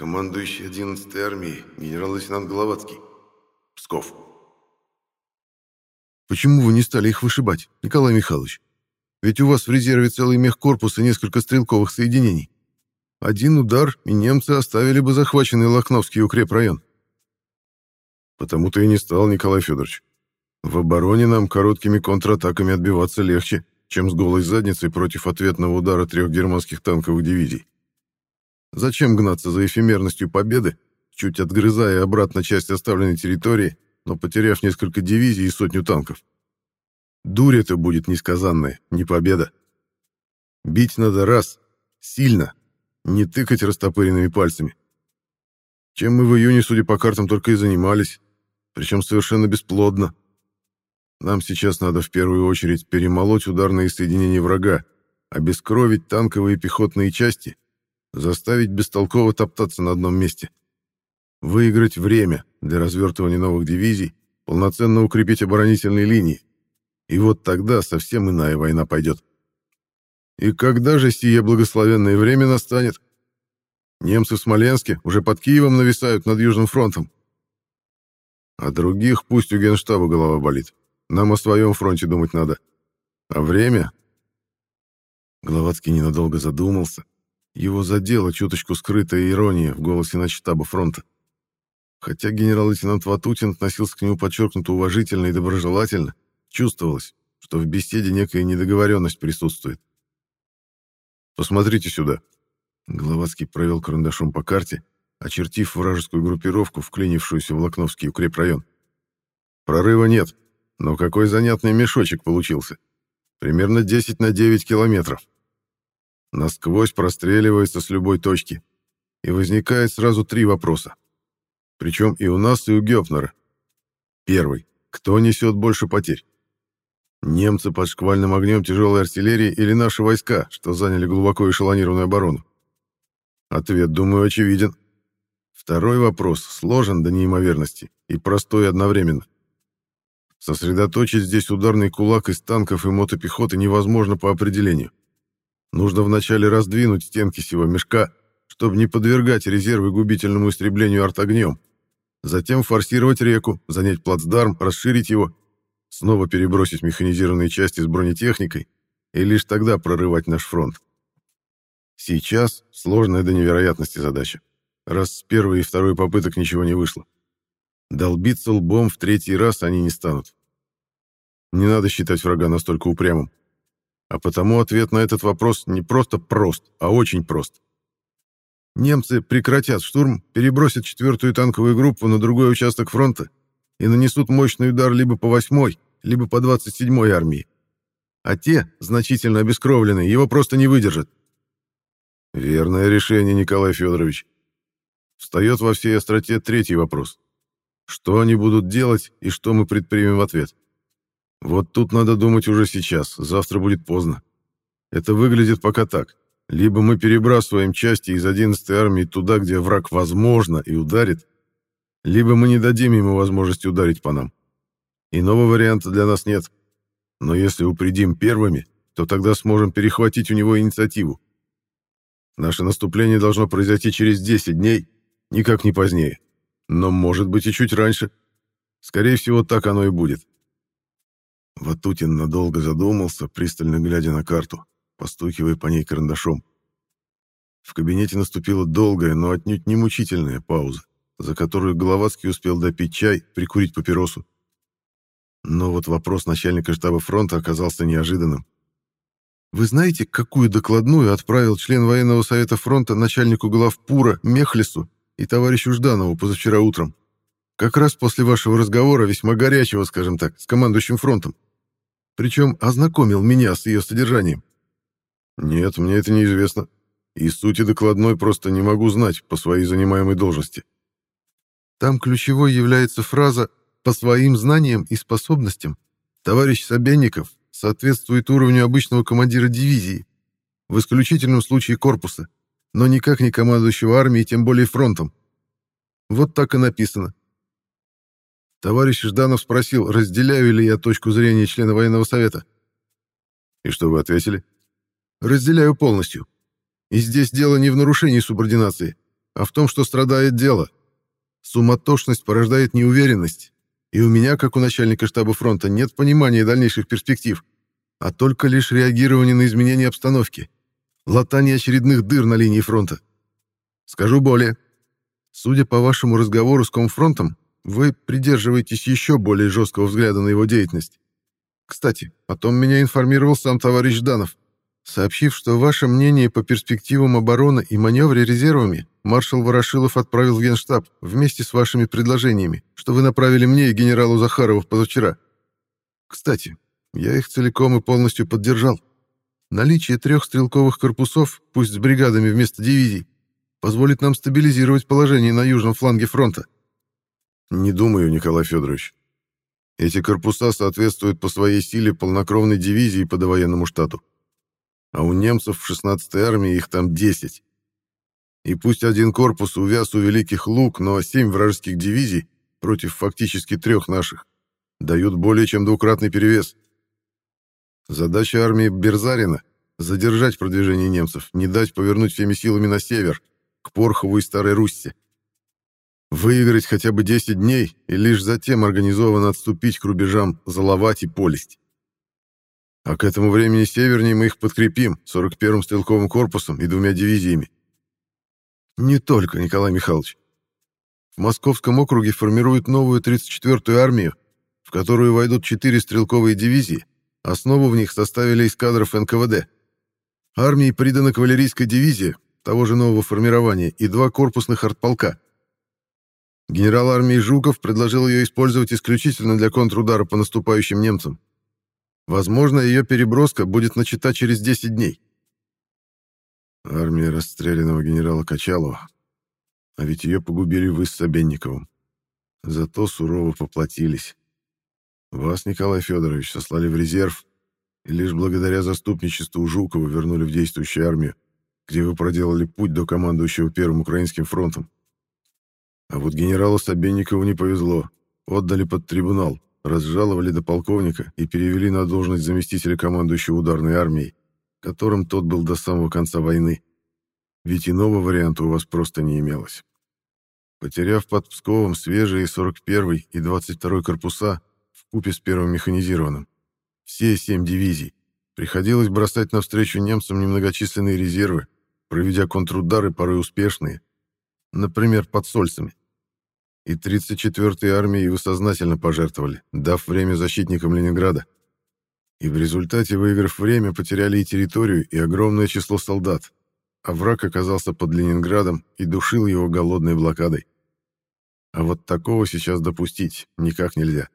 Командующий 11-й армией, генерал-лейтенант Головацкий. Псков. Почему вы не стали их вышибать, Николай Михайлович? Ведь у вас в резерве целый мехкорпус и несколько стрелковых соединений. Один удар, и немцы оставили бы захваченный Лохновский укрепрайон. Потому-то и не стал, Николай Федорович. В обороне нам короткими контратаками отбиваться легче, чем с голой задницей против ответного удара трех германских танковых дивизий. Зачем гнаться за эфемерностью победы, чуть отгрызая обратно часть оставленной территории, но потеряв несколько дивизий и сотню танков? Дурь это будет несказанная, не победа. Бить надо раз, сильно, не тыкать растопыренными пальцами. Чем мы в июне, судя по картам, только и занимались, причем совершенно бесплодно. Нам сейчас надо в первую очередь перемолоть ударные соединения врага, обескровить танковые и пехотные части Заставить бестолково топтаться на одном месте. Выиграть время для развертывания новых дивизий, полноценно укрепить оборонительные линии. И вот тогда совсем иная война пойдет. И когда же сие благословенное время настанет? Немцы в Смоленске уже под Киевом нависают над Южным фронтом. А других пусть у генштаба голова болит. Нам о своем фронте думать надо. А время... Гловацкий ненадолго задумался, его задела чуточку скрытая ирония в голосе начштаба фронта. Хотя генерал-лейтенант Ватутин относился к нему подчеркнуто уважительно и доброжелательно, чувствовалось, что в беседе некая недоговоренность присутствует. «Посмотрите сюда». Головацкий провел карандашом по карте, очертив вражескую группировку, вклинившуюся в Локновский укрепрайон. «Прорыва нет, но какой занятный мешочек получился. Примерно 10 на 9 километров насквозь простреливается с любой точки. И возникает сразу три вопроса. Причем и у нас, и у Гёпнера. Первый. Кто несет больше потерь? Немцы под шквальным огнем тяжелой артиллерии или наши войска, что заняли глубоко эшелонированную оборону? Ответ, думаю, очевиден. Второй вопрос сложен до неимоверности и простой одновременно. Сосредоточить здесь ударный кулак из танков и мотопехоты невозможно по определению. Нужно вначале раздвинуть стенки сего мешка, чтобы не подвергать резервы губительному истреблению артогнем. Затем форсировать реку, занять плацдарм, расширить его, снова перебросить механизированные части с бронетехникой и лишь тогда прорывать наш фронт. Сейчас сложная до невероятности задача, раз с первой и второй попыток ничего не вышло. Долбиться лбом в третий раз они не станут. Не надо считать врага настолько упрямым. А потому ответ на этот вопрос не просто прост, а очень прост. Немцы прекратят штурм, перебросят четвертую танковую группу на другой участок фронта и нанесут мощный удар либо по 8-й, либо по 27-й армии. А те, значительно обескровленные, его просто не выдержат. Верное решение, Николай Федорович. Встает во всей остроте третий вопрос. Что они будут делать и что мы предпримем в ответ? Вот тут надо думать уже сейчас, завтра будет поздно. Это выглядит пока так. Либо мы перебрасываем части из 11-й армии туда, где враг возможно и ударит, либо мы не дадим ему возможности ударить по нам. Иного варианта для нас нет. Но если упредим первыми, то тогда сможем перехватить у него инициативу. Наше наступление должно произойти через 10 дней, никак не позднее. Но может быть и чуть раньше. Скорее всего, так оно и будет. Ватутин надолго задумался, пристально глядя на карту, постукивая по ней карандашом. В кабинете наступила долгая, но отнюдь не мучительная пауза, за которую Головацкий успел допить чай, прикурить папиросу. Но вот вопрос начальника штаба фронта оказался неожиданным. «Вы знаете, какую докладную отправил член военного совета фронта начальнику главпура Мехлису и товарищу Жданову позавчера утром? Как раз после вашего разговора, весьма горячего, скажем так, с командующим фронтом. Причем ознакомил меня с ее содержанием. Нет, мне это неизвестно. И сути докладной просто не могу знать по своей занимаемой должности. Там ключевой является фраза «по своим знаниям и способностям». Товарищ Собенников соответствует уровню обычного командира дивизии, в исключительном случае корпуса, но никак не командующего армией, тем более фронтом. Вот так и написано. Товарищ Жданов спросил, разделяю ли я точку зрения члена военного совета. И что вы ответили? Разделяю полностью. И здесь дело не в нарушении субординации. а в том, что страдает дело. Суматошность порождает неуверенность, и у меня, как у начальника штаба фронта, нет понимания дальнейших перспектив, а только лишь реагирование на изменения обстановки, латание очередных дыр на линии фронта. Скажу более. Судя по вашему разговору с Комфронтом, вы придерживаетесь еще более жесткого взгляда на его деятельность. Кстати, потом меня информировал сам товарищ Жданов, сообщив, что ваше мнение по перспективам обороны и маневре резервами маршал Ворошилов отправил в Генштаб вместе с вашими предложениями, что вы направили мне и генералу Захарову позавчера. Кстати, я их целиком и полностью поддержал. Наличие трех стрелковых корпусов, пусть с бригадами вместо дивизий, позволит нам стабилизировать положение на южном фланге фронта. Не думаю, Николай Федорович. Эти корпуса соответствуют по своей силе полнокровной дивизии по довоенному штату. А у немцев в 16-й армии их там 10. И пусть один корпус увяз у Великих Луг, но семь вражеских дивизий против фактически трех наших дают более чем двукратный перевес. Задача армии Берзарина — задержать продвижение немцев, не дать повернуть всеми силами на север, к Порхову и Старой Руссе. Выиграть хотя бы 10 дней и лишь затем организованно отступить к рубежам Заловать и Полесть. А к этому времени севернее мы их подкрепим 41-м стрелковым корпусом и двумя дивизиями. Не только, Николай Михайлович. В Московском округе формируют новую 34-ю армию, в которую войдут четыре стрелковые дивизии, основу в них составили из кадров НКВД. Армии придана кавалерийская дивизия, того же нового формирования, и два корпусных артполка. Генерал армии Жуков предложил ее использовать исключительно для контрудара по наступающим немцам. Возможно, ее переброска будет начата через 10 дней. Армия расстрелянного генерала Качалова. А ведь ее погубили вы с Собенниковым. Зато сурово поплатились. Вас, Николай Федорович, сослали в резерв, и лишь благодаря заступничеству Жукова вернули в действующую армию, где вы проделали путь до командующего Первым Украинским фронтом. А вот генералу Собенникову не повезло. Отдали под трибунал, разжаловали до полковника и перевели на должность заместителя командующего ударной армией, которым тот был до самого конца войны. Ведь иного варианта у вас просто не имелось. Потеряв под Псковом свежие 41-й и 22-й корпуса в купе с первым механизированным, все семь дивизий, приходилось бросать навстречу немцам немногочисленные резервы, проведя контрудары порой успешные, например, под Сольцами и 34-й армией вы сознательно пожертвовали, дав время защитникам Ленинграда. И в результате, выиграв время, потеряли и территорию, и огромное число солдат, а враг оказался под Ленинградом и душил его голодной блокадой. А вот такого сейчас допустить никак нельзя.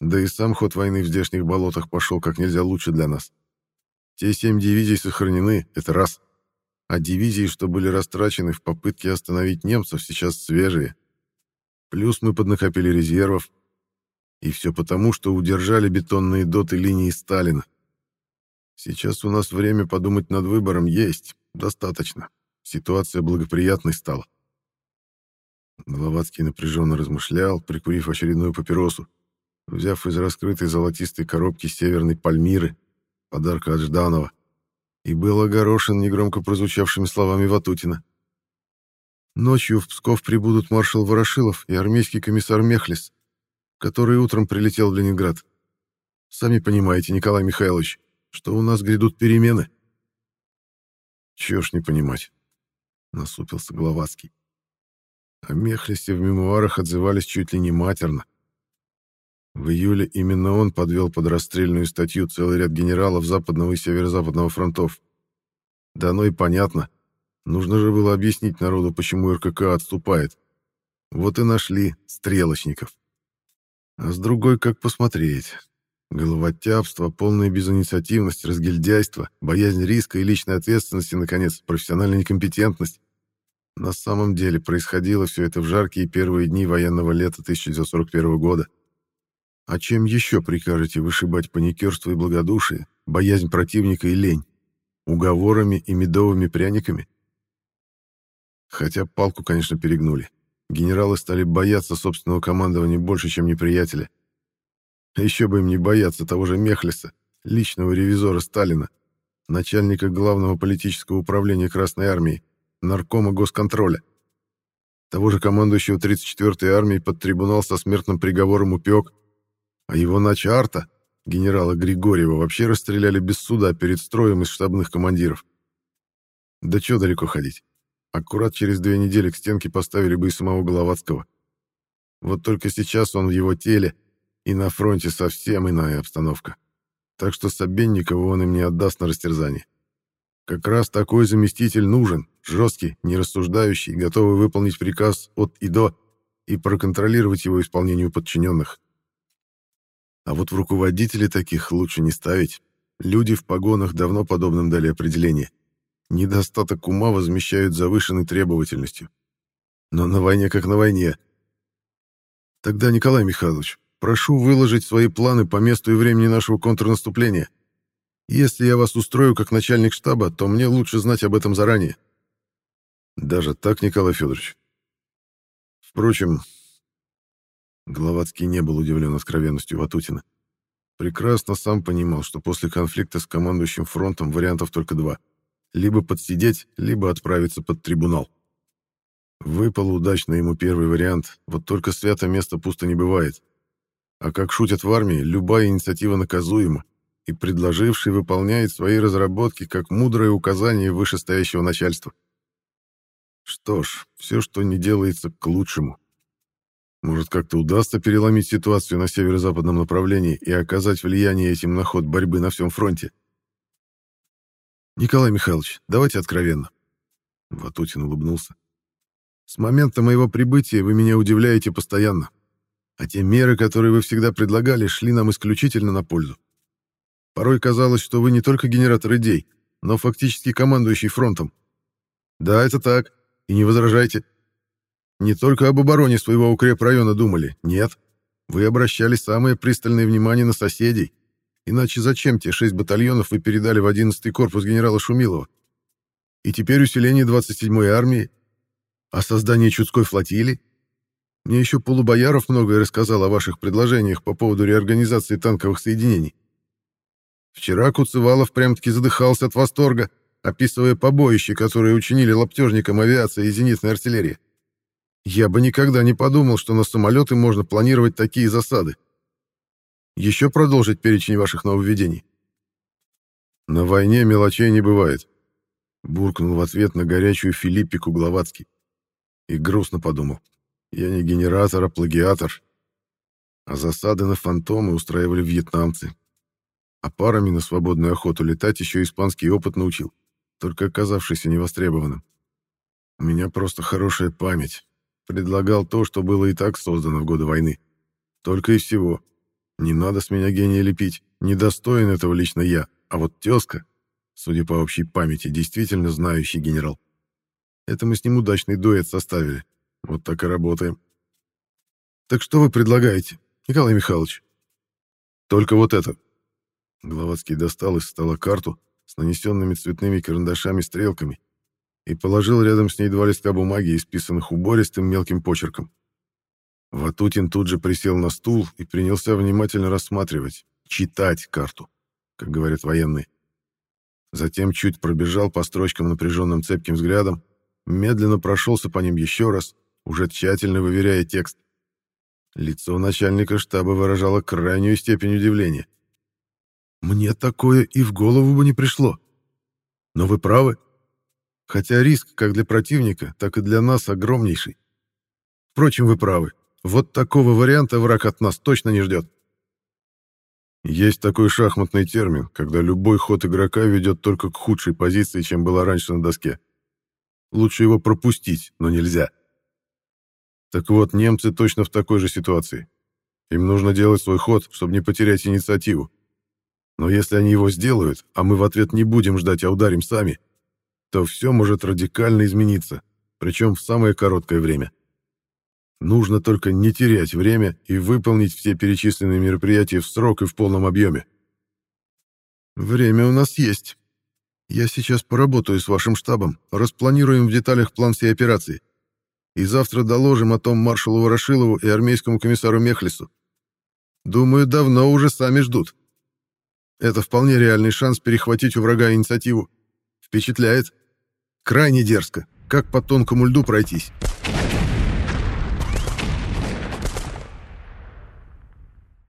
Да и сам ход войны в здешних болотах пошел как нельзя лучше для нас. Те семь дивизий сохранены, это раз. А дивизии, что были растрачены в попытке остановить немцев, сейчас свежие, Плюс мы поднакопили резервов. И все потому, что удержали бетонные доты линии Сталина. Сейчас у нас время подумать над выбором есть. Достаточно. Ситуация благоприятной стала. Головацкий напряженно размышлял, прикурив очередную папиросу, взяв из раскрытой золотистой коробки северной пальмиры, подарка от Жданова, и был огорошен негромко прозвучавшими словами Ватутина. Ночью в Псков прибудут маршал Ворошилов и армейский комиссар Мехлис, который утром прилетел в Ленинград. Сами понимаете, Николай Михайлович, что у нас грядут перемены. Чего ж не понимать, насупился Гловацкий. О Мехлисе в мемуарах отзывались чуть ли не матерно. В июле именно он подвел под расстрельную статью целый ряд генералов западного и северо-западного фронтов. Да оно и понятно. Нужно же было объяснить народу, почему РКК отступает. Вот и нашли стрелочников. А с другой, как посмотреть. Головотяпство, полная безинициативность, разгильдяйство, боязнь риска и личной ответственности, наконец, профессиональная некомпетентность. На самом деле происходило все это в жаркие первые дни военного лета 1941 года. А чем еще прикажете вышибать паникерство и благодушие, боязнь противника и лень? Уговорами и медовыми пряниками? Хотя палку, конечно, перегнули. Генералы стали бояться собственного командования больше, чем неприятеля. Еще бы им не бояться того же Мехлиса, личного ревизора Сталина, начальника главного политического управления Красной Армии, наркома госконтроля, Того же командующего 34-й армией под трибунал со смертным приговором упек, а его начарта, генерала Григорьева, вообще расстреляли без суда перед строем из штабных командиров. Да чё далеко ходить? Аккурат через две недели к стенке поставили бы и самого Головацкого. Вот только сейчас он в его теле, и на фронте совсем иная обстановка. Так что Собенникова он им не отдаст на растерзание. Как раз такой заместитель нужен, жесткий, нерассуждающий, готовый выполнить приказ от и до и проконтролировать его исполнению подчиненных. А вот в руководители таких лучше не ставить. Люди в погонах давно подобным дали определение. Недостаток ума возмещают завышенной требовательностью. Но на войне как на войне. Тогда, Николай Михайлович, прошу выложить свои планы по месту и времени нашего контрнаступления. Если я вас устрою как начальник штаба, то мне лучше знать об этом заранее. Даже так, Николай Федорович. Впрочем, Головацкий не был удивлен откровенностью Ватутина. Прекрасно сам понимал, что после конфликта с командующим фронтом вариантов только два. Либо подсидеть, либо отправиться под трибунал. Выпал удачно ему первый вариант, вот только свято место пусто не бывает. А как шутят в армии, любая инициатива наказуема, и предложивший выполняет свои разработки как мудрое указание вышестоящего начальства. Что ж, все, что не делается, к лучшему. Может, как-то удастся переломить ситуацию на северо-западном направлении и оказать влияние этим на ход борьбы на всем фронте. Николай Михайлович, давайте откровенно. Ватутин улыбнулся. С момента моего прибытия вы меня удивляете постоянно. А те меры, которые вы всегда предлагали, шли нам исключительно на пользу. Порой казалось, что вы не только генератор идей, но фактически командующий фронтом. Да, это так, и не возражайте. Не только об обороне своего укрепрайона думали, нет. Вы обращали самое пристальное внимание на соседей, Иначе зачем те шесть батальонов вы передали в 11-й корпус генерала Шумилова? И теперь усиление 27-й армии? А создание Чудской флотилии? Мне еще Полубояров многое рассказал о ваших предложениях по поводу реорганизации танковых соединений. Вчера Куцевалов прям-таки задыхался от восторга, описывая побоище, которое учинили лаптежникам авиации и зенитной артиллерии. Я бы никогда не подумал, что на самолеты можно планировать такие засады. Еще продолжить перечень ваших нововведений? На войне мелочей не бывает. Буркнул в ответ на горячую Филиппику Гловацкий. И грустно подумал. Я не генератор, а плагиатор. А засады на фантомы устраивали вьетнамцы. А парами на свободную охоту летать еще испанский опыт научил, только оказавшийся невостребованным. У меня просто хорошая память. Предлагал то, что было и так создано в годы войны. Только и всего. Не надо с меня гения лепить. Недостоин этого лично я. А вот тезка, судя по общей памяти, действительно знающий генерал. Это мы с ним удачный дуэт составили. Вот так и работаем. Так что вы предлагаете, Николай Михайлович? Только вот это. Гловацкий достал из стола карту с нанесенными цветными карандашами-стрелками и положил рядом с ней два листка бумаги, исписанных убористым мелким почерком. Ватутин тут же присел на стул и принялся внимательно рассматривать, читать карту, как говорят военные. Затем чуть пробежал по строчкам напряженным цепким взглядом, медленно прошелся по ним еще раз, уже тщательно выверяя текст. Лицо начальника штаба выражало крайнюю степень удивления. «Мне такое и в голову бы не пришло. Но вы правы. Хотя риск как для противника, так и для нас огромнейший. Впрочем, вы правы. Вот такого варианта враг от нас точно не ждет. Есть такой шахматный термин, когда любой ход игрока ведет только к худшей позиции, чем была раньше на доске. Лучше его пропустить, но нельзя. Так вот, немцы точно в такой же ситуации. Им нужно делать свой ход, чтобы не потерять инициативу. Но если они его сделают, а мы в ответ не будем ждать, а ударим сами, то все может радикально измениться, причем в самое короткое время. Нужно только не терять время и выполнить все перечисленные мероприятия в срок и в полном объеме. Время у нас есть. Я сейчас поработаю с вашим штабом, распланируем в деталях план всей операции. И завтра доложим о том маршалу Ворошилову и армейскому комиссару Мехлису. Думаю, давно уже сами ждут. Это вполне реальный шанс перехватить у врага инициативу. Впечатляет. Крайне дерзко. Как по тонкому льду пройтись.